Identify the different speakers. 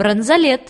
Speaker 1: бронзолет.